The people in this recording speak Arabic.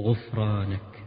غفرانك.